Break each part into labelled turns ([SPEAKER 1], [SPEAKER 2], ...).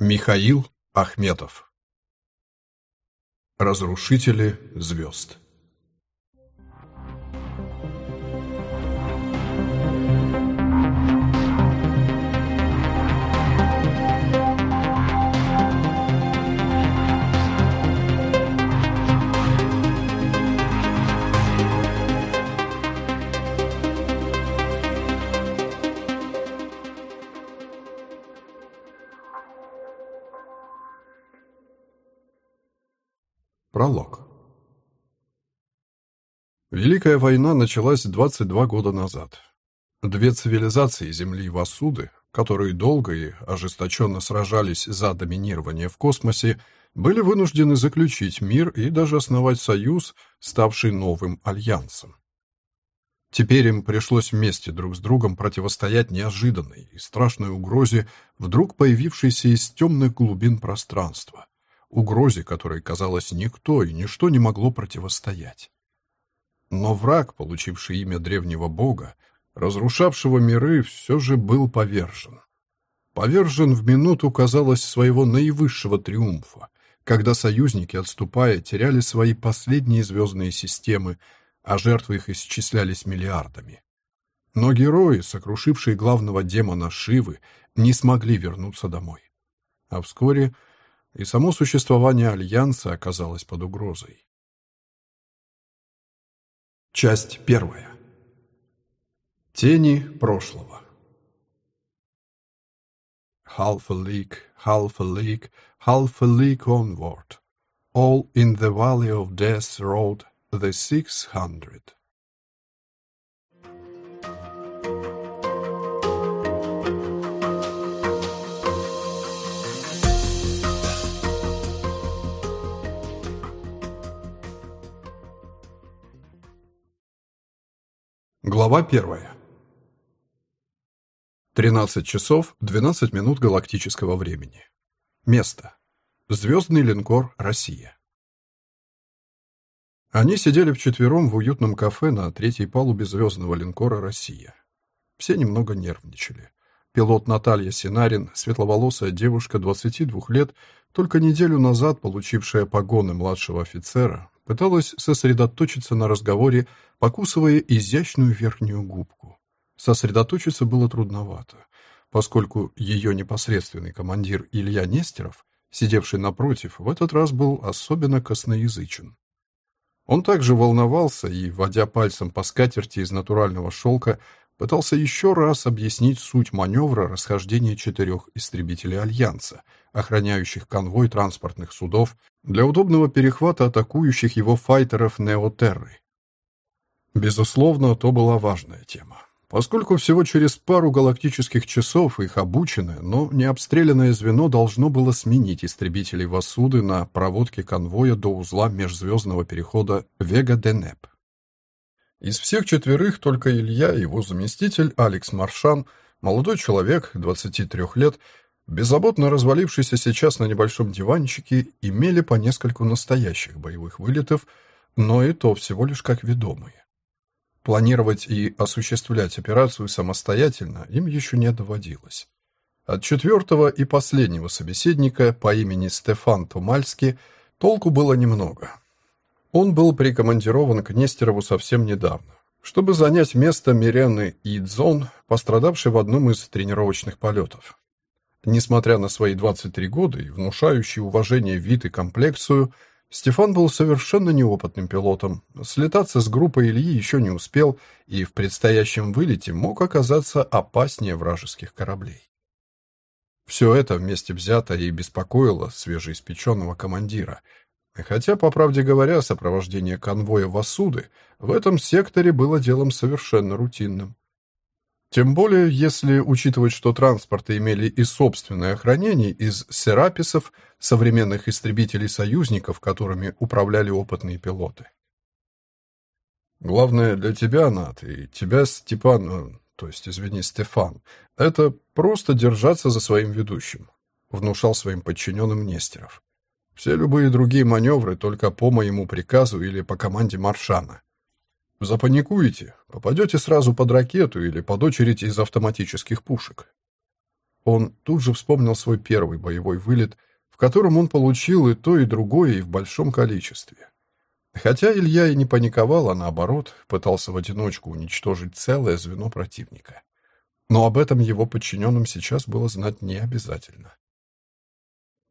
[SPEAKER 1] Михаил Ахметов. Разрушители звезд Пролог. Великая война началась 22 года назад. Две цивилизации Земли и Васуды, которые долго и ожесточенно сражались за доминирование в космосе, были вынуждены заключить мир и даже основать союз, ставший новым альянсом. Теперь им пришлось вместе друг с другом противостоять неожиданной и страшной угрозе, вдруг появившейся из темных глубин пространства угрозе которой, казалось, никто и ничто не могло противостоять. Но враг, получивший имя древнего бога, разрушавшего миры, все же был повержен. Повержен в минуту, казалось, своего наивысшего триумфа, когда союзники, отступая, теряли свои последние звездные системы, а жертвы их исчислялись миллиардами. Но герои, сокрушившие главного демона Шивы, не смогли вернуться домой. А вскоре и само существование Альянса оказалось под угрозой. Часть первая. Тени прошлого. Half a league, half a league, half a league onward. All in the valley of death rode the six hundred. Глава первая. 13 часов 12 минут галактического времени. Место. Звездный линкор «Россия». Они сидели вчетвером в уютном кафе на третьей палубе звездного линкора «Россия». Все немного нервничали. Пилот Наталья Синарин, светловолосая девушка 22 лет, только неделю назад получившая погоны младшего офицера, пыталась сосредоточиться на разговоре, покусывая изящную верхнюю губку. Сосредоточиться было трудновато, поскольку ее непосредственный командир Илья Нестеров, сидевший напротив, в этот раз был особенно косноязычен. Он также волновался и, водя пальцем по скатерти из натурального шелка, пытался еще раз объяснить суть маневра расхождения четырех истребителей Альянса, охраняющих конвой транспортных судов для удобного перехвата атакующих его файтеров Неотерры. Безусловно, то была важная тема, поскольку всего через пару галактических часов их обученное, но не обстрелянное звено должно было сменить истребителей Васуды на проводке конвоя до узла межзвездного перехода Вега-Денеп. Из всех четверых только Илья и его заместитель Алекс Маршан, молодой человек, 23 лет, беззаботно развалившийся сейчас на небольшом диванчике, имели по нескольку настоящих боевых вылетов, но и то всего лишь как ведомые. Планировать и осуществлять операцию самостоятельно им еще не доводилось. От четвертого и последнего собеседника по имени Стефан Тумальский толку было немного. Он был прикомандирован к Нестерову совсем недавно, чтобы занять место Мирены Идзон, пострадавшей в одном из тренировочных полетов. Несмотря на свои 23 года и внушающий уважение вид и комплекцию, Стефан был совершенно неопытным пилотом. Слетаться с группой Ильи еще не успел и в предстоящем вылете мог оказаться опаснее вражеских кораблей. Все это вместе взято и беспокоило свежеиспеченного командира – Хотя, по правде говоря, сопровождение конвоя Васуды в этом секторе было делом совершенно рутинным. Тем более, если учитывать, что транспорты имели и собственное охранение из сераписов, современных истребителей союзников, которыми управляли опытные пилоты. Главное для тебя, Нат, и тебя, Степан, ну, то есть, извини, Стефан, это просто держаться за своим ведущим, внушал своим подчиненным Нестеров. Все любые другие маневры только по моему приказу или по команде Маршана. Запаникуете, попадете сразу под ракету или под очередь из автоматических пушек. Он тут же вспомнил свой первый боевой вылет, в котором он получил и то, и другое, и в большом количестве. Хотя Илья и не паниковал, а наоборот, пытался в одиночку уничтожить целое звено противника. Но об этом его подчиненным сейчас было знать не обязательно.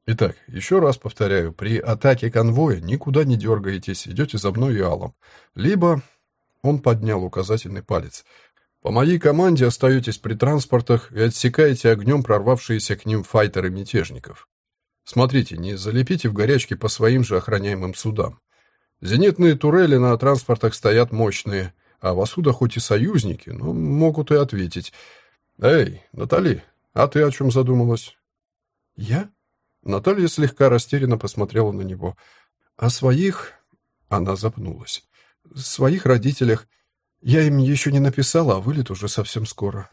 [SPEAKER 1] Итак, еще раз повторяю, при атаке конвоя никуда не дергаетесь, идете за мной и Аллом. Либо... Он поднял указательный палец. По моей команде остаетесь при транспортах и отсекаете огнем прорвавшиеся к ним файтеры мятежников. Смотрите, не залепите в горячке по своим же охраняемым судам. Зенитные турели на транспортах стоят мощные, а Васуда хоть и союзники, но могут и ответить. «Эй, Натали, а ты о чем задумалась?»
[SPEAKER 2] «Я?»
[SPEAKER 1] Наталья слегка растерянно посмотрела на него. «О своих...» Она запнулась. «Своих родителях. Я им еще не написала, а вылет уже совсем скоро».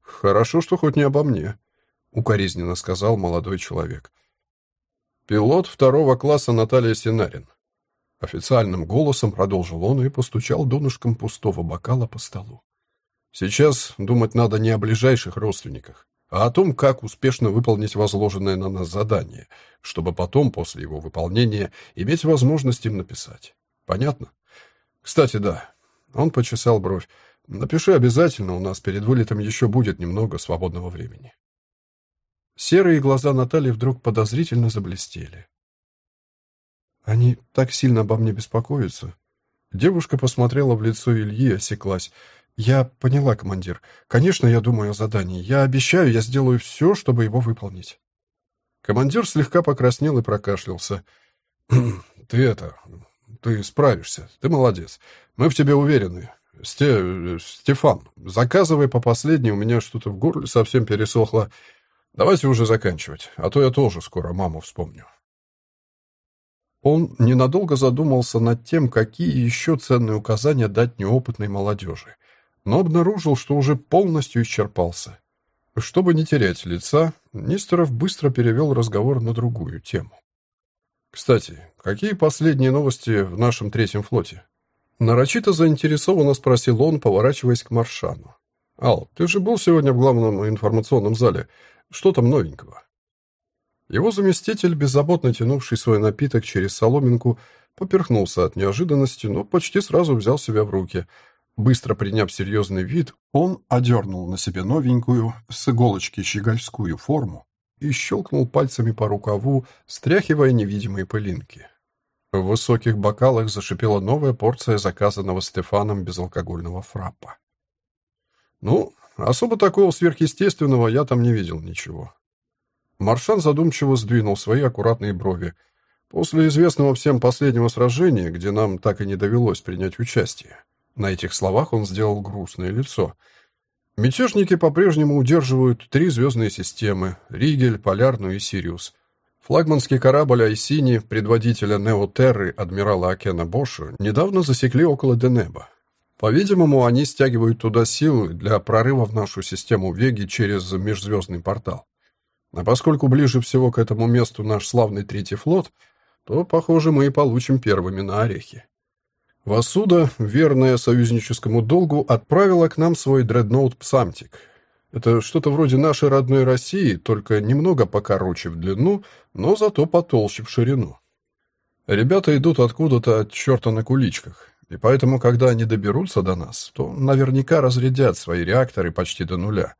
[SPEAKER 1] «Хорошо, что хоть не обо мне», — укоризненно сказал молодой человек. «Пилот второго класса Наталья Синарин». Официальным голосом продолжил он и постучал донышком пустого бокала по столу. «Сейчас думать надо не о ближайших родственниках, а о том, как успешно выполнить возложенное на нас задание, чтобы потом, после его выполнения, иметь возможность им написать. Понятно? Кстати, да. Он почесал бровь. Напиши обязательно, у нас перед вылетом еще будет немного свободного времени. Серые глаза Натальи вдруг подозрительно заблестели. Они так сильно обо мне беспокоятся. Девушка посмотрела в лицо Ильи и осеклась. «Я поняла, командир. Конечно, я думаю о задании. Я обещаю, я сделаю все, чтобы его выполнить». Командир слегка покраснел и прокашлялся. «Ты это... Ты справишься. Ты молодец. Мы в тебе уверены. Сте... Стефан, заказывай по последней, у меня что-то в горле совсем пересохло. Давайте уже заканчивать, а то я тоже скоро маму вспомню». Он ненадолго задумался над тем, какие еще ценные указания дать неопытной молодежи но обнаружил, что уже полностью исчерпался. Чтобы не терять лица, Нестеров быстро перевел разговор на другую тему. «Кстати, какие последние новости в нашем третьем флоте?» Нарочито заинтересованно спросил он, поворачиваясь к Маршану. «Ал, ты же был сегодня в главном информационном зале. Что там новенького?» Его заместитель, беззаботно тянувший свой напиток через соломинку, поперхнулся от неожиданности, но почти сразу взял себя в руки – Быстро приняв серьезный вид, он одернул на себе новенькую, с иголочки щегольскую форму и щелкнул пальцами по рукаву, стряхивая невидимые пылинки. В высоких бокалах зашипела новая порция заказанного Стефаном безалкогольного фраппа. «Ну, особо такого сверхъестественного я там не видел ничего». Маршан задумчиво сдвинул свои аккуратные брови. После известного всем последнего сражения, где нам так и не довелось принять участие, на этих словах он сделал грустное лицо. Мятежники по-прежнему удерживают три звездные системы — Ригель, Полярную и Сириус. Флагманский корабль Айсини, предводителя Неотерры, адмирала Акена Боша, недавно засекли около Денеба. По-видимому, они стягивают туда силы для прорыва в нашу систему Веги через межзвездный портал. А поскольку ближе всего к этому месту наш славный Третий флот, то, похоже, мы и получим первыми на орехи. Васуда, верная союзническому долгу, отправила к нам свой дредноут «Псамтик». Это что-то вроде нашей родной России, только немного покороче в длину, но зато потолще в ширину. Ребята идут откуда-то от черта на куличках, и поэтому, когда они доберутся до нас, то наверняка разрядят свои реакторы почти до нуля.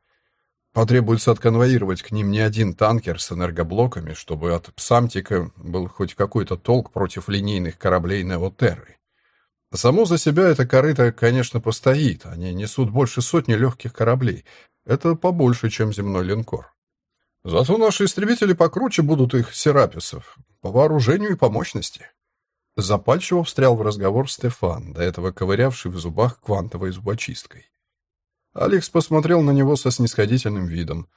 [SPEAKER 1] Потребуется отконвоировать к ним не один танкер с энергоблоками, чтобы от «Псамтика» был хоть какой-то толк против линейных кораблей Неотерры. Само за себя это корыто, конечно, постоит. Они несут больше сотни легких кораблей. Это побольше, чем земной линкор. Зато наши истребители покруче будут их сераписов. По вооружению и по мощности. Запальчиво встрял в разговор Стефан, до этого ковырявший в зубах квантовой зубочисткой. Алекс посмотрел на него со снисходительным видом.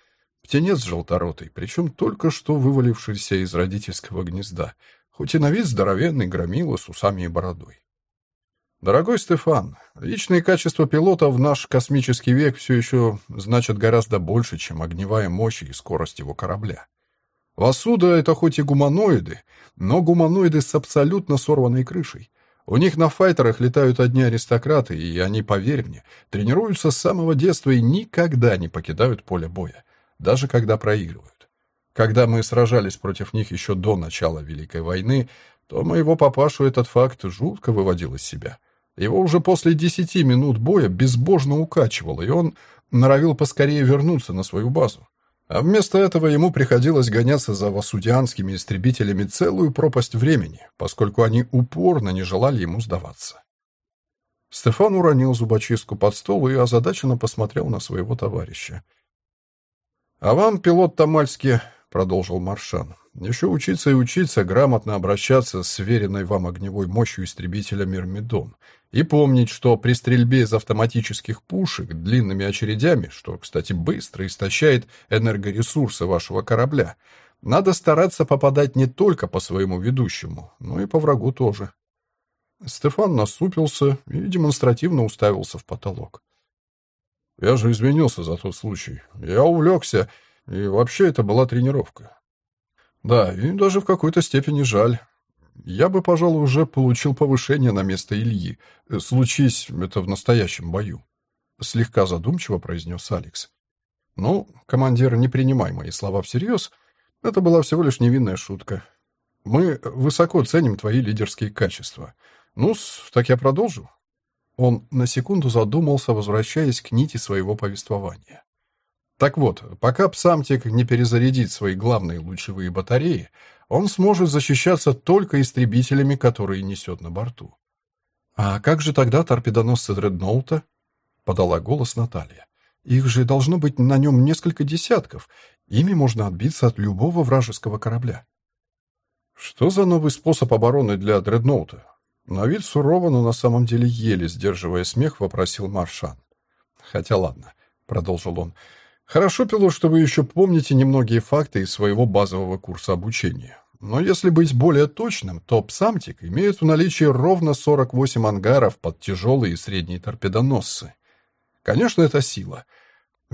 [SPEAKER 1] Птенец желторотый, причем только что вывалившийся из родительского гнезда, хоть и на вид здоровенный громила с усами и бородой. Дорогой Стефан, личные качества пилота в наш космический век все еще значат гораздо больше, чем огневая мощь и скорость его корабля. Васуда — это хоть и гуманоиды, но гуманоиды с абсолютно сорванной крышей. У них на файтерах летают одни аристократы, и они, поверь мне, тренируются с самого детства и никогда не покидают поле боя. даже когда проигрывают. Когда мы сражались против них еще до начала Великой войны, то моего папашу этот факт жутко выводил из себя. Его уже после десяти минут боя безбожно укачивало, и он норовил поскорее вернуться на свою базу. А вместо этого ему приходилось гоняться за васудианскими истребителями целую пропасть времени, поскольку они упорно не желали ему сдаваться. Стефан уронил зубочистку под стол и озадаченно посмотрел на своего товарища. «А вам, пилот Тамальский, — продолжил Маршан, — еще учиться и учиться грамотно обращаться с веренной вам огневой мощью истребителя Мирмидон и помнить, что при стрельбе из автоматических пушек длинными очередями, что, кстати, быстро истощает энергоресурсы вашего корабля, надо стараться попадать не только по своему ведущему, но и по врагу тоже. Стефан насупился и демонстративно уставился в потолок. «Я же извинился за тот случай. Я увлекся, и вообще это была тренировка. Да, и даже в какой-то степени жаль. Я бы, пожалуй, уже получил повышение на место Ильи. Случись это в настоящем бою. Слегка задумчиво произнес Алекс. Ну, командир, не принимай мои слова всерьез. Это была всего лишь невинная шутка. Мы высоко ценим твои лидерские качества. ну так я продолжу. Он на секунду задумался, возвращаясь к нити своего повествования. Так вот, пока Псамтик не перезарядит свои главные лучевые батареи, он сможет защищаться только истребителями, которые несет на борту. «А как же тогда торпедоносцы Дредноута?» — подала голос Наталья. «Их же должно быть на нем несколько десятков. Ими можно отбиться от любого вражеского корабля». «Что за новый способ обороны для Дредноута?» На вид сурово, но на самом деле еле сдерживая смех, вопросил Маршан. «Хотя ладно», — продолжил он, — Хорошо, пилот, что вы еще помните немногие факты из своего базового курса обучения. Но если быть более точным, то Псамтик имеет в наличии ровно 48 ангаров под тяжелые и средние торпедоносцы. Конечно, это сила.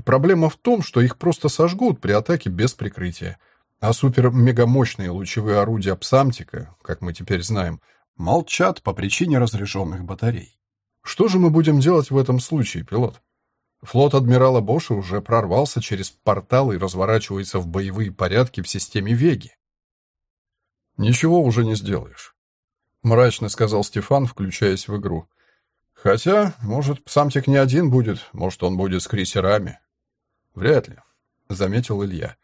[SPEAKER 1] Проблема в том, что их просто сожгут при атаке без прикрытия. А супер-мегамощные лучевые орудия Псамтика, как мы теперь знаем, молчат по причине разряженных батарей. Что же мы будем делать в этом случае, пилот? Флот адмирала Боша уже прорвался через портал и разворачивается в боевые порядки в системе Веги. «Ничего уже не сделаешь», — мрачно сказал Стефан, включаясь в игру. «Хотя, может, Самтик не один будет, может, он будет с крейсерами». «Вряд ли», — заметил Илья.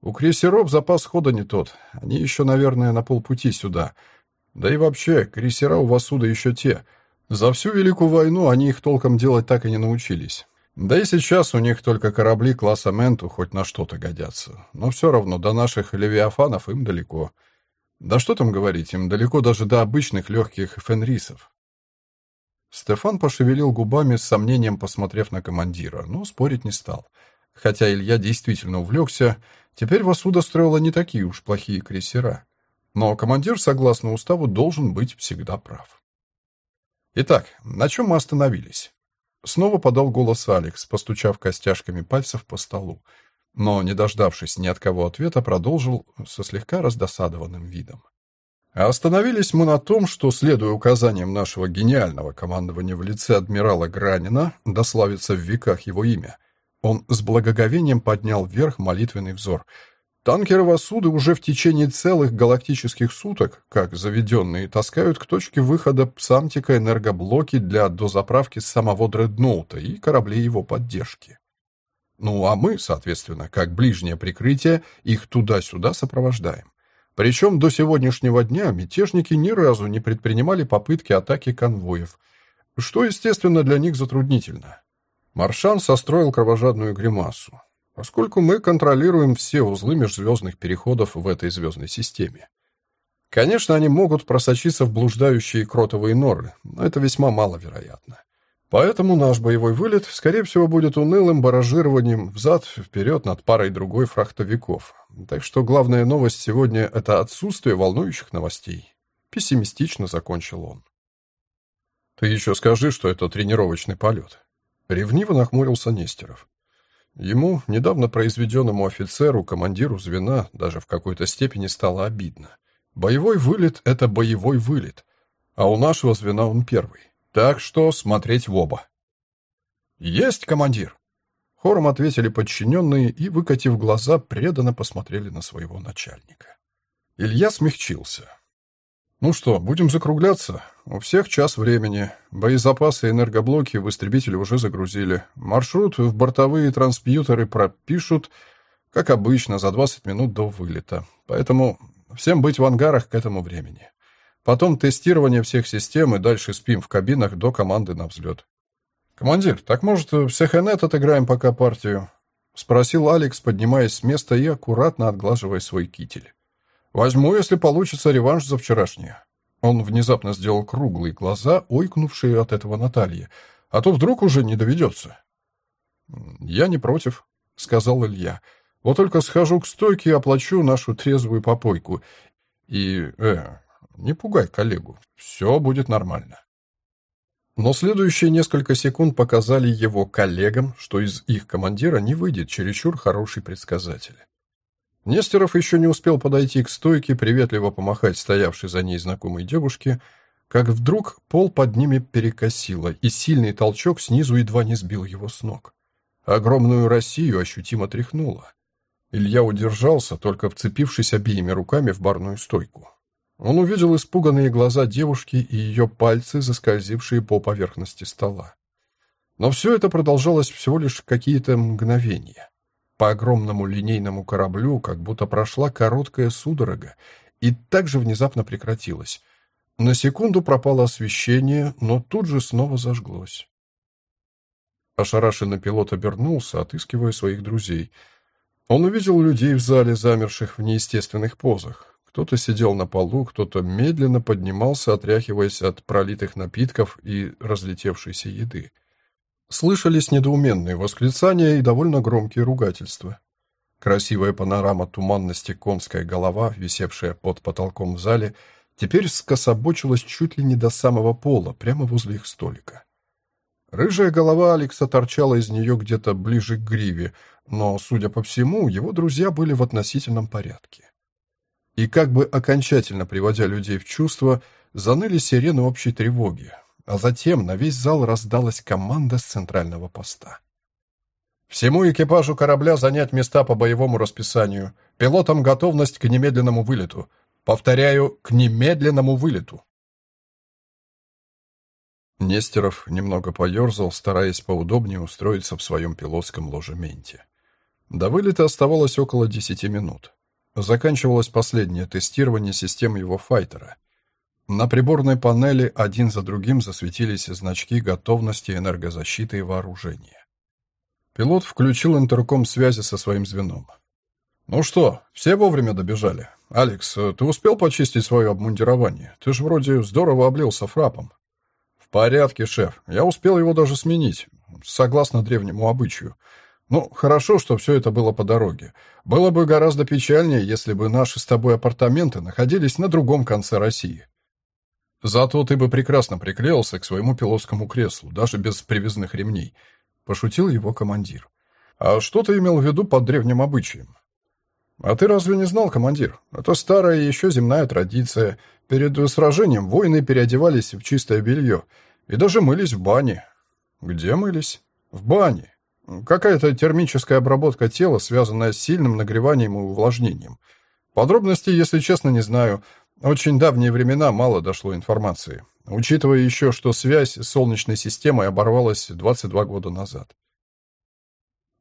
[SPEAKER 1] «У крейсеров запас хода не тот. Они еще, наверное, на полпути сюда. Да и вообще, крейсера у Васуда еще те. За всю Великую войну они их толком делать так и не научились. Да и сейчас у них только корабли класса Менту хоть на что-то годятся. Но все равно до наших левиафанов им далеко. Да что там говорить, им далеко даже до обычных легких фенрисов. Стефан пошевелил губами с сомнением, посмотрев на командира, но спорить не стал. Хотя Илья действительно увлекся, теперь Васуда строила не такие уж плохие крейсера. Но командир, согласно уставу, должен быть всегда прав. Итак, на чем мы остановились? Снова подал голос Алекс, постучав костяшками пальцев по столу. Но, не дождавшись ни от кого ответа, продолжил со слегка раздосадованным видом. остановились мы на том, что, следуя указаниям нашего гениального командования в лице адмирала Гранина, дославится в веках его имя, он с благоговением поднял вверх молитвенный взор — Танкеры Васуды уже в течение целых галактических суток, как заведенные, таскают к точке выхода Псамтика энергоблоки для дозаправки самого дредноута и кораблей его поддержки. Ну а мы, соответственно, как ближнее прикрытие, их туда-сюда сопровождаем. Причем до сегодняшнего дня мятежники ни разу не предпринимали попытки атаки конвоев, что, естественно, для них затруднительно. Маршан состроил кровожадную гримасу поскольку мы контролируем все узлы межзвездных переходов в этой звездной системе. Конечно, они могут просочиться в блуждающие кротовые норы, но это весьма маловероятно. Поэтому наш боевой вылет, скорее всего, будет унылым баражированием взад-вперед над парой другой фрахтовиков. Так что главная новость сегодня — это отсутствие волнующих новостей. Пессимистично закончил он. «Ты еще скажи, что это тренировочный полет». Ревниво нахмурился Нестеров. Ему, недавно произведенному офицеру, командиру звена, даже в какой-то степени стало обидно. Боевой вылет — это боевой вылет, а у нашего звена он первый. Так что смотреть в оба. «Есть, командир!» Хором ответили подчиненные и, выкатив глаза, преданно посмотрели на своего начальника. Илья смягчился. «Ну что, будем закругляться? У всех час времени. Боезапасы и энергоблоки в истребители уже загрузили. Маршрут в бортовые транспьютеры пропишут, как обычно, за 20 минут до вылета. Поэтому всем быть в ангарах к этому времени. Потом тестирование всех систем и дальше спим в кабинах до команды на взлет. «Командир, так, может, в Сехенет отыграем пока партию?» — спросил Алекс, поднимаясь с места и аккуратно отглаживая свой китель. Возьму, если получится реванш за вчерашнее. Он внезапно сделал круглые глаза, ойкнувшие от этого Натальи. А то вдруг уже не доведется. «Я не против», — сказал Илья. «Вот только схожу к стойке и оплачу нашу трезвую попойку. И, э, не пугай коллегу. Все будет нормально». Но следующие несколько секунд показали его коллегам, что из их командира не выйдет чересчур хороший предсказатель. Нестеров еще не успел подойти к стойке, приветливо помахать стоявшей за ней знакомой девушке, как вдруг пол под ними перекосило, и сильный толчок снизу едва не сбил его с ног. Огромную Россию ощутимо тряхнуло. Илья удержался, только вцепившись обеими руками в барную стойку. Он увидел испуганные глаза девушки и ее пальцы, заскользившие по поверхности стола. Но все это продолжалось всего лишь какие-то мгновения. По огромному линейному кораблю как будто прошла короткая судорога и также внезапно прекратилась. На секунду пропало освещение, но тут же снова зажглось. Ошарашенный пилот обернулся, отыскивая своих друзей. Он увидел людей в зале, замерших в неестественных позах. Кто-то сидел на полу, кто-то медленно поднимался, отряхиваясь от пролитых напитков и разлетевшейся еды. Слышались недоуменные восклицания и довольно громкие ругательства. Красивая панорама туманности конская голова, висевшая под потолком в зале, теперь скособочилась чуть ли не до самого пола, прямо возле их столика. Рыжая голова Алекса торчала из нее где-то ближе к гриве, но, судя по всему, его друзья были в относительном порядке. И как бы окончательно приводя людей в чувство, заныли сирены общей тревоги, а затем на весь зал раздалась команда с центрального поста. Всему экипажу корабля занять места по боевому расписанию. Пилотам готовность к немедленному вылету. Повторяю, к немедленному вылету. Нестеров немного поерзал, стараясь поудобнее устроиться в своем пилотском ложементе. До вылета оставалось около десяти минут. Заканчивалось последнее тестирование системы его файтера — на приборной панели один за другим засветились значки готовности энергозащиты и вооружения. Пилот включил интерком связи со своим звеном. «Ну что, все вовремя добежали? Алекс, ты успел почистить свое обмундирование? Ты же вроде здорово облился фрапом». «В порядке, шеф. Я успел его даже сменить, согласно древнему обычаю. Ну, хорошо, что все это было по дороге. Было бы гораздо печальнее, если бы наши с тобой апартаменты находились на другом конце России. Зато ты бы прекрасно приклеился к своему пилотскому креслу, даже без привязных ремней, пошутил его командир. А что ты имел в виду под древним обычаем? А ты разве не знал, командир? Это старая еще земная традиция. Перед сражением воины переодевались в чистое белье и даже мылись в бане. Где мылись? В бане. Какая-то термическая обработка тела, связанная с сильным нагреванием и увлажнением. Подробностей, если честно, не знаю. Очень давние времена мало дошло информации, учитывая еще, что связь с Солнечной системой оборвалась 22 года назад.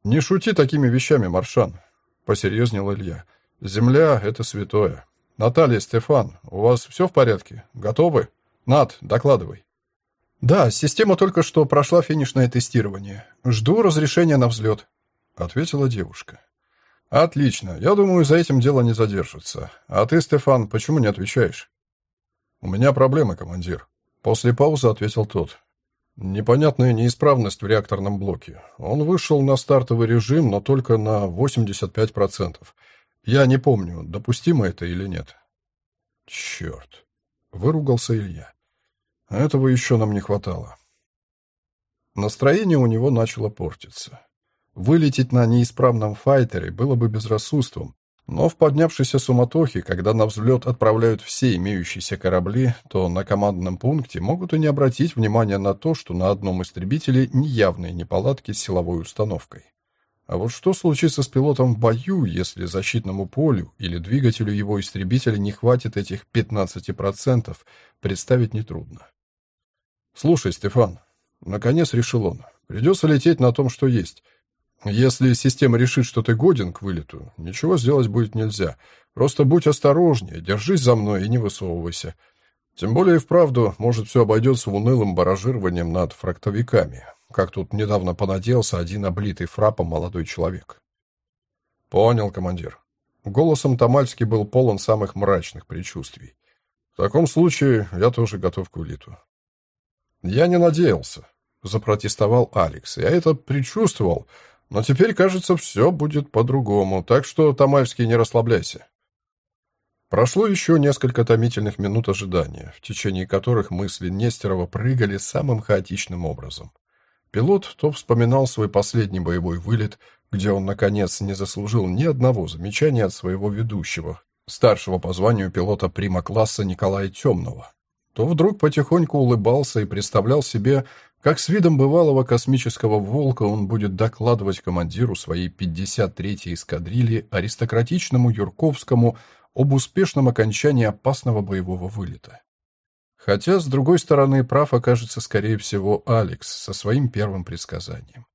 [SPEAKER 1] «Не шути такими вещами, Маршан», — посерьезнел Илья. «Земля — это святое. Наталья, Стефан, у вас все в порядке? Готовы? Над, докладывай». «Да, система только что прошла финишное тестирование. Жду разрешения на взлет», — ответила девушка. «Отлично. Я думаю, за этим дело не задержится. А ты, Стефан, почему не отвечаешь?» «У меня проблемы, командир», — после паузы ответил тот. «Непонятная неисправность в реакторном блоке. Он вышел на стартовый режим, но только на 85%. Я не помню, допустимо это или нет». «Черт!» — выругался Илья. «Этого еще нам не хватало». Настроение у него начало портиться. Вылететь на неисправном файтере было бы безрассудством, но в поднявшейся суматохе, когда на взлет отправляют все имеющиеся корабли, то на командном пункте могут и не обратить внимания на то, что на одном истребителе неявные неполадки с силовой установкой. А вот что случится с пилотом в бою, если защитному полю или двигателю его истребителя не хватит этих 15%, представить нетрудно. «Слушай, Стефан», — наконец решил он, — «придется лететь на том, что есть. Если система решит, что ты годен к вылету, ничего сделать будет нельзя. Просто будь осторожнее, держись за мной и не высовывайся. Тем более и вправду, может, все обойдется унылым баражированием над фрактовиками, как тут недавно понадеялся один облитый фрапом молодой человек. Понял, командир. Голосом Тамальский был полон самых мрачных предчувствий. В таком случае я тоже готов к улиту. Я не надеялся, запротестовал Алекс. Я это предчувствовал, но теперь, кажется, все будет по-другому, так что, Тамальский, не расслабляйся. Прошло еще несколько томительных минут ожидания, в течение которых мысли Нестерова прыгали самым хаотичным образом. Пилот то вспоминал свой последний боевой вылет, где он, наконец, не заслужил ни одного замечания от своего ведущего, старшего по званию пилота прима-класса Николая Темного, то вдруг потихоньку улыбался и представлял себе, как с видом бывалого космического волка он будет докладывать командиру своей 53-й эскадрильи аристократичному Юрковскому об успешном окончании опасного боевого вылета. Хотя, с другой стороны, прав окажется, скорее всего, Алекс со своим первым предсказанием.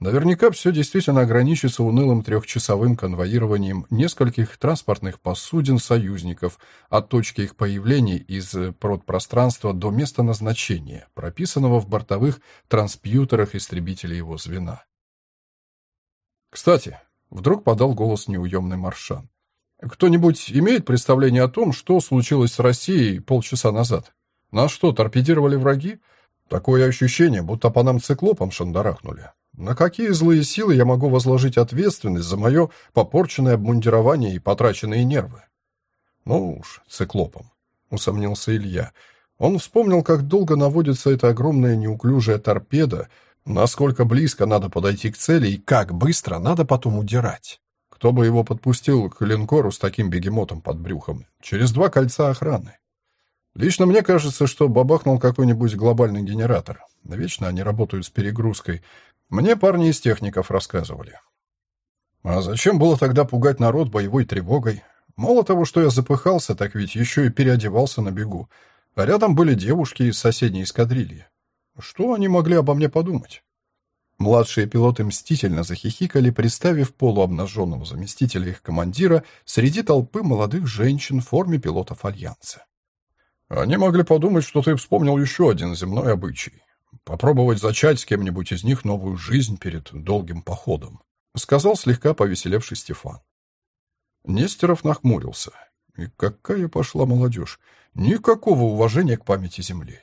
[SPEAKER 1] Наверняка все действительно ограничится унылым трехчасовым конвоированием нескольких транспортных посудин союзников от точки их появления из продпространства до места назначения, прописанного в бортовых транспьютерах истребителей его звена. Кстати, вдруг подал голос неуемный Маршан. Кто-нибудь имеет представление о том, что случилось с Россией полчаса назад? Нас что, торпедировали враги? Такое ощущение, будто по нам циклопом шандарахнули. На какие злые силы я могу возложить ответственность за мое попорченное обмундирование и потраченные нервы? Ну уж, циклопом, усомнился Илья. Он вспомнил, как долго наводится эта огромная неуклюжая торпеда, насколько близко надо подойти к цели и как быстро надо потом удирать. Кто бы его подпустил к линкору с таким бегемотом под брюхом? Через два кольца охраны. Лично мне кажется, что бабахнул какой-нибудь глобальный генератор. Вечно они работают с перегрузкой. Мне парни из техников рассказывали. А зачем было тогда пугать народ боевой тревогой? Мало того, что я запыхался, так ведь еще и переодевался на бегу. А рядом были девушки из соседней эскадрильи. Что они могли обо мне подумать? Младшие пилоты мстительно захихикали, представив полуобнаженного заместителя их командира среди толпы молодых женщин в форме пилотов Альянса. «Они могли подумать, что ты вспомнил еще один земной обычай. Попробовать зачать с кем-нибудь из них новую жизнь перед долгим походом», сказал слегка повеселевший Стефан. Нестеров нахмурился. И какая пошла молодежь! Никакого уважения к памяти Земли.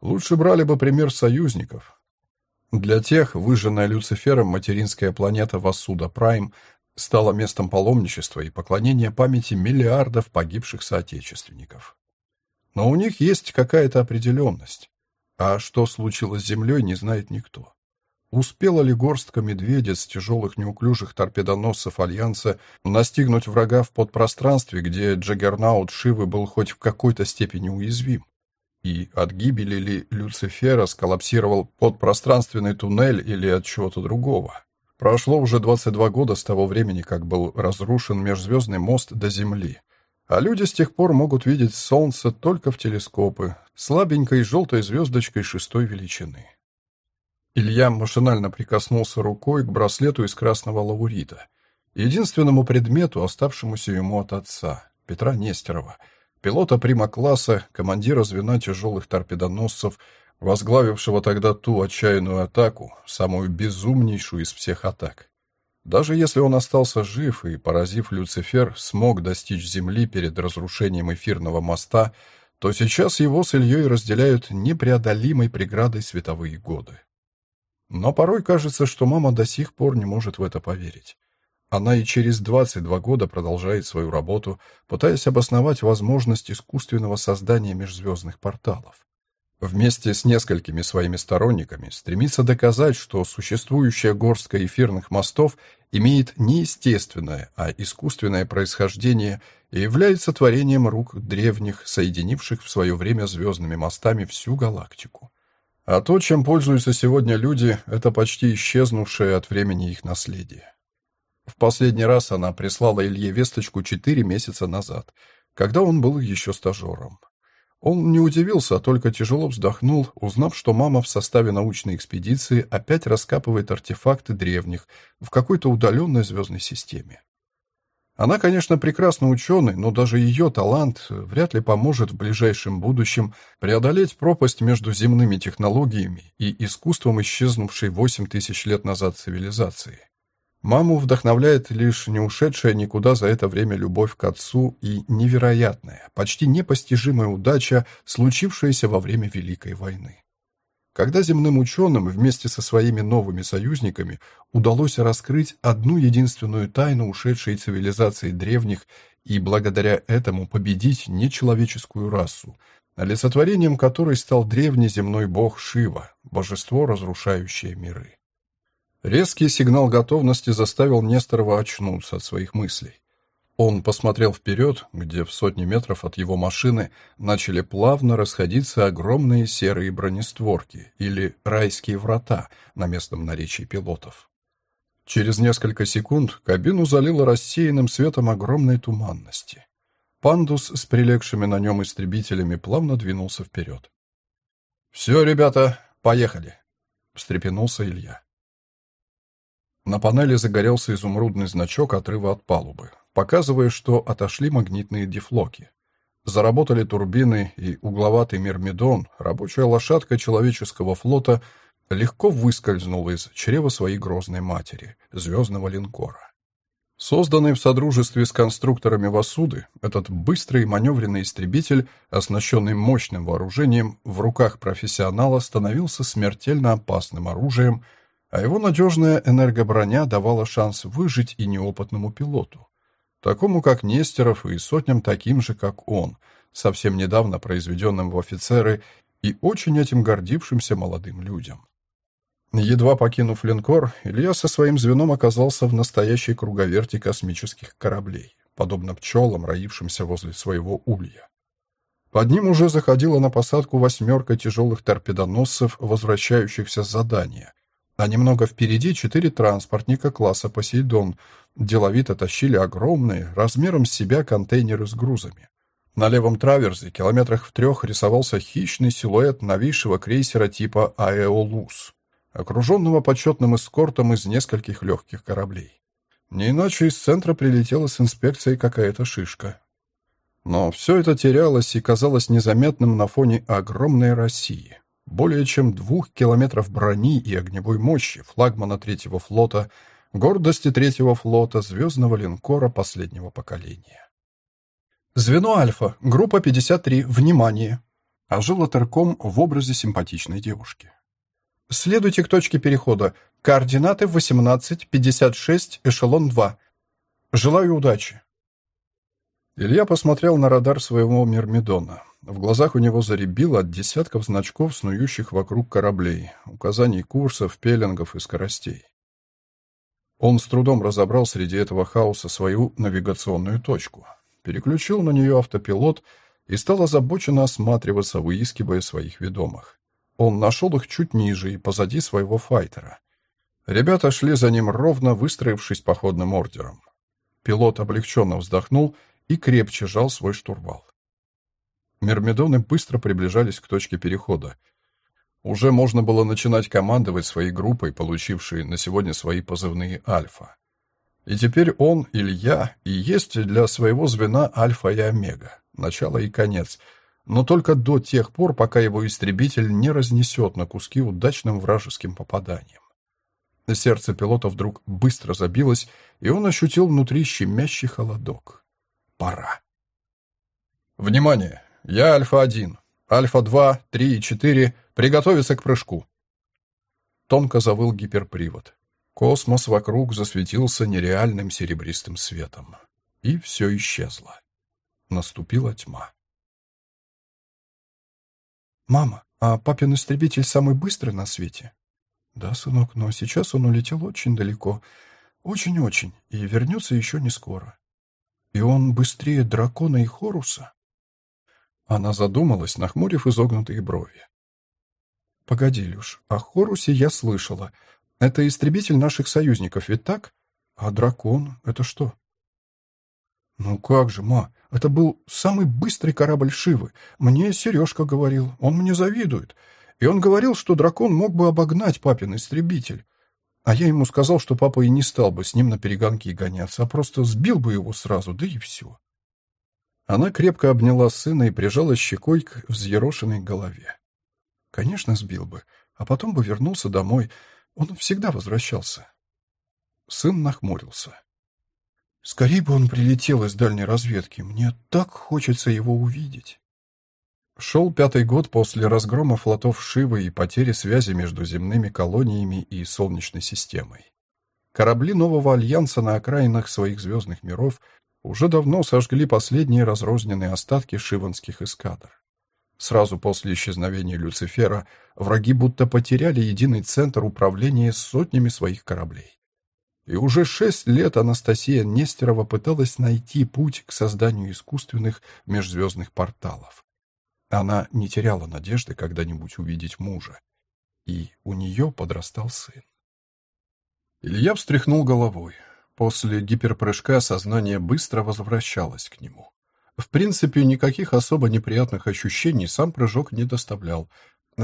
[SPEAKER 1] Лучше брали бы пример союзников, для тех выжженная Люцифером материнская планета Васуда Прайм стала местом паломничества и поклонения памяти миллиардов погибших соотечественников. Но у них есть какая-то определенность. А что случилось с Землей, не знает никто. Успела ли горстка медведец тяжелых неуклюжих торпедоносцев Альянса настигнуть врага в подпространстве, где Джаггернаут Шивы был хоть в какой-то степени уязвим? И от гибели ли Люцифера сколлапсировал подпространственный туннель или от чего-то другого? Прошло уже 22 года с того времени, как был разрушен межзвездный мост до Земли. А люди с тех пор могут видеть Солнце только в телескопы, слабенькой желтой звездочкой шестой величины. Илья машинально прикоснулся рукой к браслету из красного лаурита, единственному предмету, оставшемуся ему от отца, Петра Нестерова — пилота прима-класса, командира звена тяжелых торпедоносцев, возглавившего тогда ту отчаянную атаку, самую безумнейшую из всех атак. Даже если он остался жив и, поразив Люцифер, смог достичь Земли перед разрушением эфирного моста, то сейчас его с Ильей разделяют непреодолимой преградой световые годы. Но порой кажется, что мама до сих пор не может в это поверить. Она и через 22 года продолжает свою работу, пытаясь обосновать возможность искусственного создания межзвездных порталов. Вместе с несколькими своими сторонниками стремится доказать, что существующая горстка эфирных мостов имеет не естественное, а искусственное происхождение и является творением рук древних, соединивших в свое время звездными мостами всю галактику. А то, чем пользуются сегодня люди, это почти исчезнувшее от времени их наследие. В последний раз она прислала Илье весточку четыре месяца назад, когда он был еще стажером. Он не удивился, а только тяжело вздохнул, узнав, что мама в составе научной экспедиции опять раскапывает артефакты древних в какой-то удаленной звездной системе. Она, конечно, прекрасный ученый, но даже ее талант вряд ли поможет в ближайшем будущем преодолеть пропасть между земными технологиями и искусством исчезнувшей 8 тысяч лет назад цивилизации. Маму вдохновляет лишь не ушедшая никуда за это время любовь к отцу и невероятная, почти непостижимая удача, случившаяся во время Великой войны. Когда земным ученым вместе со своими новыми союзниками удалось раскрыть одну единственную тайну ушедшей цивилизации древних и благодаря этому победить нечеловеческую расу, олицетворением которой стал древний земной бог Шива, божество, разрушающее миры. Резкий сигнал готовности заставил Несторова очнуться от своих мыслей. Он посмотрел вперед, где в сотни метров от его машины начали плавно расходиться огромные серые бронестворки или райские врата на местном наречии пилотов. Через несколько секунд кабину залило рассеянным светом огромной туманности. Пандус с прилегшими на нем истребителями плавно двинулся вперед. «Все, ребята, поехали!» — встрепенулся Илья. На панели загорелся изумрудный значок отрыва от палубы, показывая, что отошли магнитные дефлоки. Заработали турбины, и угловатый мирмидон, рабочая лошадка человеческого флота, легко выскользнул из чрева своей грозной матери, звездного линкора. Созданный в содружестве с конструкторами Васуды, этот быстрый маневренный истребитель, оснащенный мощным вооружением, в руках профессионала становился смертельно опасным оружием – а его надежная энергоброня давала шанс выжить и неопытному пилоту, такому как Нестеров и сотням таким же, как он, совсем недавно произведенным в офицеры и очень этим гордившимся молодым людям. Едва покинув линкор, Илья со своим звеном оказался в настоящей круговерти космических кораблей, подобно пчелам, роившимся возле своего улья. Под ним уже заходила на посадку восьмерка тяжелых торпедоносцев, возвращающихся с задания, а немного впереди четыре транспортника класса «Посейдон» деловито тащили огромные, размером с себя, контейнеры с грузами. На левом траверзе, километрах в трех, рисовался хищный силуэт новейшего крейсера типа «Аэолус», окруженного почетным эскортом из нескольких легких кораблей. Не иначе из центра прилетела с инспекцией какая-то шишка. Но все это терялось и казалось незаметным на фоне огромной России более чем двух километров брони и огневой мощи флагмана третьего флота, гордости третьего флота, звездного линкора последнего поколения. «Звено Альфа, группа 53, внимание!» ожил Терком в образе симпатичной девушки. «Следуйте к точке перехода. Координаты 18-56, эшелон 2. Желаю удачи!» Илья посмотрел на радар своего Мирмидона. В глазах у него заребило от десятков значков, снующих вокруг кораблей, указаний курсов, пеленгов и скоростей. Он с трудом разобрал среди этого хаоса свою навигационную точку, переключил на нее автопилот и стал озабоченно осматриваться, выискивая своих ведомых. Он нашел их чуть ниже и позади своего файтера. Ребята шли за ним ровно, выстроившись походным ордером. Пилот облегченно вздохнул и крепче жал свой штурвал. Мирмидоны быстро приближались к точке перехода. Уже можно было начинать командовать своей группой, получившей на сегодня свои позывные «Альфа». И теперь он, Илья, и есть для своего звена Альфа и Омега, начало и конец, но только до тех пор, пока его истребитель не разнесет на куски удачным вражеским попаданием. Сердце пилота вдруг быстро забилось, и он ощутил внутри щемящий холодок. Пора. «Внимание! Я Альфа-1. Альфа-2, 3 и 4. Приготовиться к прыжку. Тонко завыл гиперпривод. Космос вокруг засветился нереальным серебристым светом. И все исчезло. Наступила тьма. «Мама, а папин истребитель самый быстрый на свете?» «Да, сынок, но сейчас он улетел очень далеко. Очень-очень, и вернется еще не скоро. И он быстрее дракона и Хоруса?» Она задумалась, нахмурив изогнутые брови. Погоди, Люш, о Хорусе я слышала. Это истребитель наших союзников, ведь так? А дракон — это что? Ну как же, ма, это был самый быстрый корабль Шивы. Мне Сережка говорил, он мне завидует. И он говорил, что дракон мог бы обогнать папин истребитель. А я ему сказал, что папа и не стал бы с ним на перегонки гоняться, а просто сбил бы его сразу, да и все. Она крепко обняла сына и прижала щекой к взъерошенной голове. Конечно, сбил бы, а потом бы вернулся домой. Он всегда возвращался. Сын нахмурился. Скорее бы он прилетел из дальней разведки. Мне так хочется его увидеть. Шел пятый год после разгрома флотов Шивы и потери связи между земными колониями и Солнечной системой. Корабли нового альянса на окраинах своих звездных миров уже давно сожгли последние разрозненные остатки шиванских эскадр. Сразу после исчезновения Люцифера враги будто потеряли единый центр управления сотнями своих кораблей. И уже шесть лет Анастасия Нестерова пыталась найти путь к созданию искусственных межзвездных порталов. Она не теряла надежды когда-нибудь увидеть мужа. И у нее подрастал сын. Илья встряхнул головой. После гиперпрыжка сознание быстро возвращалось к нему. В принципе, никаких особо неприятных ощущений сам прыжок не доставлял.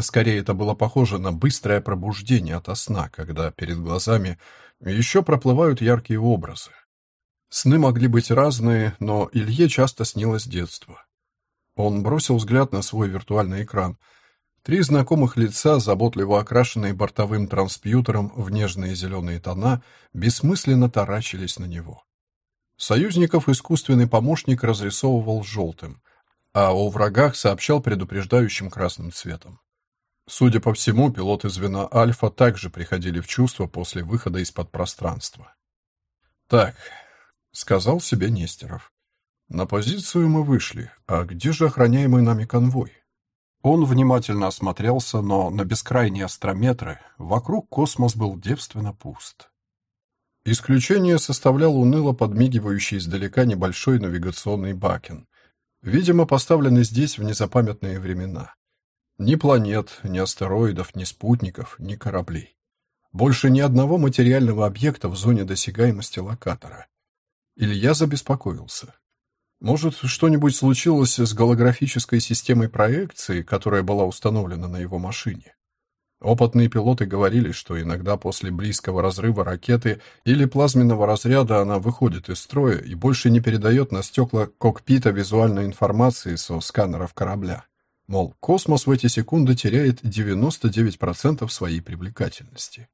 [SPEAKER 1] Скорее, это было похоже на быстрое пробуждение ото сна, когда перед глазами еще проплывают яркие образы. Сны могли быть разные, но Илье часто снилось детство. Он бросил взгляд на свой виртуальный экран. Три знакомых лица, заботливо окрашенные бортовым транспьютером в нежные зеленые тона, бессмысленно таращились на него. Союзников искусственный помощник разрисовывал желтым, а о врагах сообщал предупреждающим красным цветом. Судя по всему, пилоты звена Альфа также приходили в чувство после выхода из-под пространства. «Так», — сказал себе Нестеров, на позицию мы вышли. А где же охраняемый нами конвой? Он внимательно осмотрелся, но на бескрайние астрометры вокруг космос был девственно пуст. Исключение составлял уныло подмигивающий издалека небольшой навигационный бакен, видимо, поставленный здесь в незапамятные времена. Ни планет, ни астероидов, ни спутников, ни кораблей. Больше ни одного материального объекта в зоне досягаемости локатора. Илья забеспокоился. Может, что-нибудь случилось с голографической системой проекции, которая была установлена на его машине? Опытные пилоты говорили, что иногда после близкого разрыва ракеты или плазменного разряда она выходит из строя и больше не передает на стекла кокпита визуальной информации со сканеров корабля. Мол, космос в эти секунды теряет 99% своей привлекательности.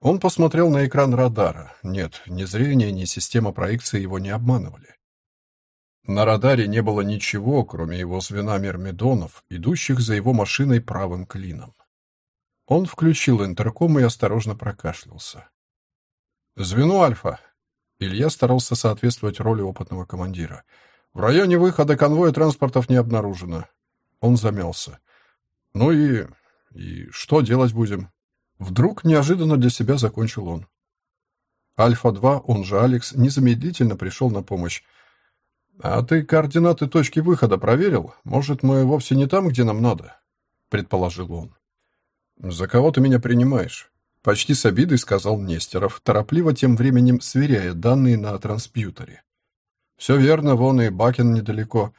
[SPEAKER 1] Он посмотрел на экран радара. Нет, ни зрение, ни система проекции его не обманывали. На радаре не было ничего, кроме его звена мирмидонов, идущих за его машиной правым клином. Он включил интерком и осторожно прокашлялся. «Звено Альфа!» Илья старался соответствовать роли опытного командира. «В районе выхода конвоя транспортов не обнаружено». Он замялся. «Ну и... и что делать будем?» Вдруг неожиданно для себя закончил он. Альфа-2, он же Алекс, незамедлительно пришел на помощь. «А ты координаты точки выхода проверил? Может, мы вовсе не там, где нам надо?» — предположил он. «За кого ты меня принимаешь?» — почти с обидой сказал Нестеров, торопливо тем временем сверяя данные на транспьютере. «Все верно, вон и Бакен недалеко.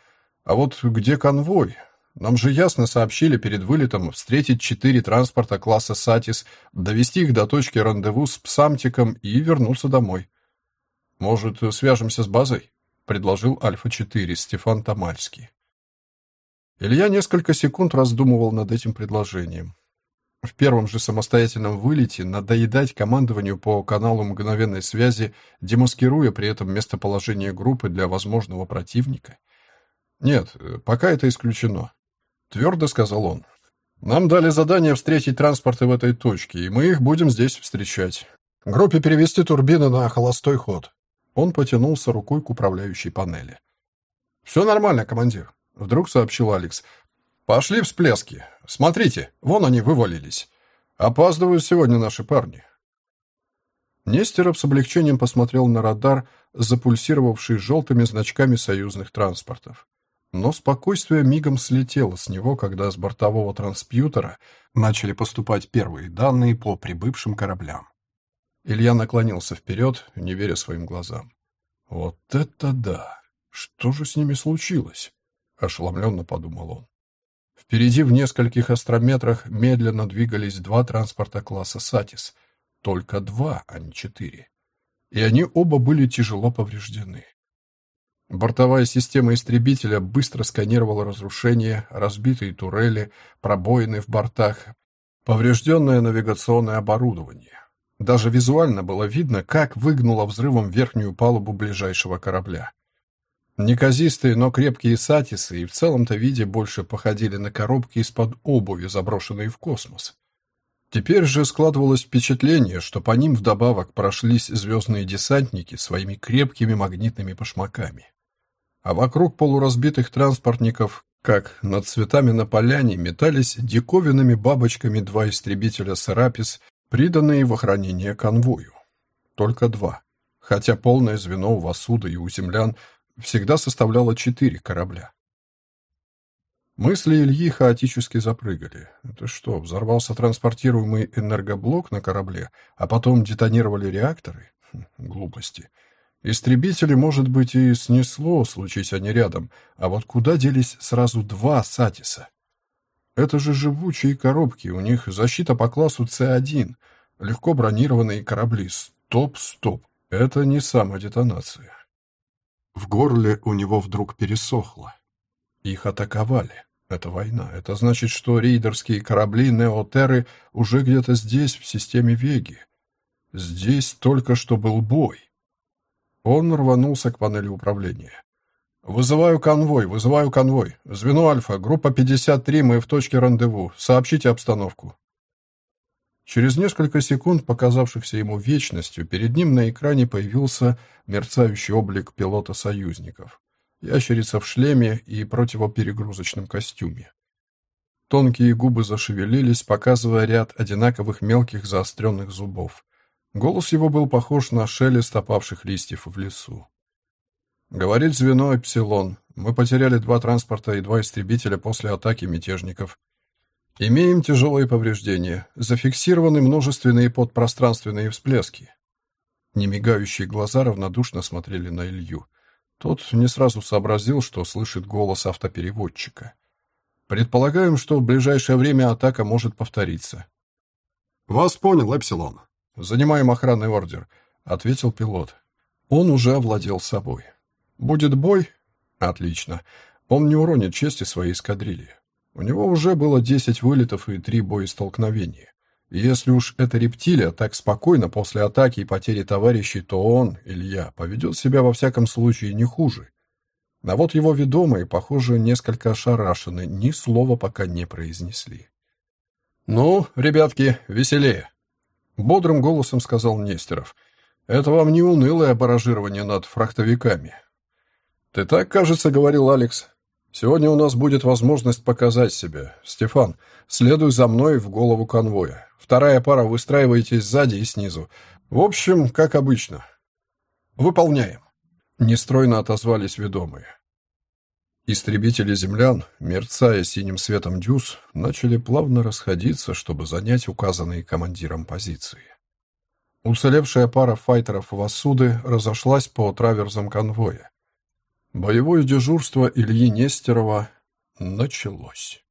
[SPEAKER 1] А вот где конвой? Нам же ясно сообщили перед вылетом встретить четыре транспорта класса «Сатис», довести их до точки рандеву с Псамтиком и вернуться домой. Может, свяжемся с базой?» — предложил Альфа-4 Стефан Тамальский. Илья несколько секунд раздумывал над этим предложением. В первом же самостоятельном вылете надоедать командованию по каналу мгновенной связи, демаскируя при этом местоположение группы для возможного противника? Нет, пока это исключено. Твердо сказал он. Нам дали задание встретить транспорты в этой точке, и мы их будем здесь встречать. Группе перевести турбины на холостой ход. Он потянулся рукой к управляющей панели. «Все нормально, командир», — вдруг сообщил Алекс. «Пошли всплески. Смотрите, вон они вывалились. Опаздывают сегодня наши парни». Нестеров с облегчением посмотрел на радар, запульсировавший желтыми значками союзных транспортов. Но спокойствие мигом слетело с него, когда с бортового транспьютера начали поступать первые данные по прибывшим кораблям. Илья наклонился вперед, не веря своим глазам. «Вот это да! Что же с ними случилось?» — ошеломленно подумал он. Впереди в нескольких астрометрах медленно двигались два транспорта класса «Сатис». Только два, а не четыре. И они оба были тяжело повреждены. Бортовая система истребителя быстро сканировала разрушения, разбитые турели, пробоины в бортах, поврежденное навигационное оборудование. Даже визуально было видно, как выгнуло взрывом верхнюю палубу ближайшего корабля. Неказистые, но крепкие сатисы и в целом-то виде больше походили на коробки из-под обуви, заброшенные в космос. Теперь же складывалось впечатление, что по ним вдобавок прошлись звездные десантники своими крепкими магнитными башмаками а вокруг полуразбитых транспортников, как над цветами на поляне, метались диковинными бабочками два истребителя «Серапис», приданные в охранение конвою. Только два, хотя полное звено у Васуда и у землян всегда составляло четыре корабля. Мысли Ильи хаотически запрыгали. Это что, взорвался транспортируемый энергоблок на корабле, а потом детонировали реакторы? Хм, глупости. Истребители, может быть, и снесло, случись они рядом, а вот куда делись сразу два «Сатиса»? Это же живучие коробки, у них защита по классу С1, легко бронированные корабли. Стоп, стоп, это не самодетонация. В горле у него вдруг пересохло. Их атаковали. Это война. Это значит, что рейдерские корабли Неотерры уже где-то здесь, в системе Веги. Здесь только что был бой. Он рванулся к панели управления. «Вызываю конвой, вызываю конвой. Звено Альфа, группа 53, мы в точке рандеву. Сообщите обстановку». Через несколько секунд, показавшихся ему вечностью, перед ним на экране появился мерцающий облик пилота союзников. Ящерица в шлеме и противоперегрузочном костюме. Тонкие губы зашевелились, показывая ряд одинаковых мелких заостренных зубов. Голос его был похож на шелест опавших листьев в лесу. «Говорит звено Эпсилон. Мы потеряли два транспорта и два истребителя после атаки мятежников. Имеем тяжелые повреждения. Зафиксированы множественные подпространственные всплески». Немигающие глаза равнодушно смотрели на Илью. Тот не сразу сообразил, что слышит голос автопереводчика. «Предполагаем, что в ближайшее время атака может повториться». «Вас понял, Эпсилон», «Занимаем охранный ордер», — ответил пилот. Он уже овладел собой. «Будет бой?» «Отлично. Он не уронит чести своей эскадрильи. У него уже было десять вылетов и три боестолкновения. И если уж эта рептилия так спокойно после атаки и потери товарищей, то он, Илья, поведет себя во всяком случае не хуже. А вот его ведомые, похоже, несколько ошарашены, ни слова пока не произнесли. «Ну, ребятки, веселее!» Бодрым голосом сказал Нестеров. «Это вам не унылое баражирование над фрахтовиками». «Ты так, кажется, говорил Алекс. Сегодня у нас будет возможность показать себя. Стефан, следуй за мной в голову конвоя. Вторая пара выстраивайтесь сзади и снизу. В общем, как обычно. Выполняем». Нестройно отозвались ведомые. Истребители землян, мерцая синим светом дюз, начали плавно расходиться, чтобы занять указанные командиром позиции. Уцелевшая пара файтеров Вассуды разошлась по траверзам конвоя. Боевое дежурство Ильи Нестерова началось.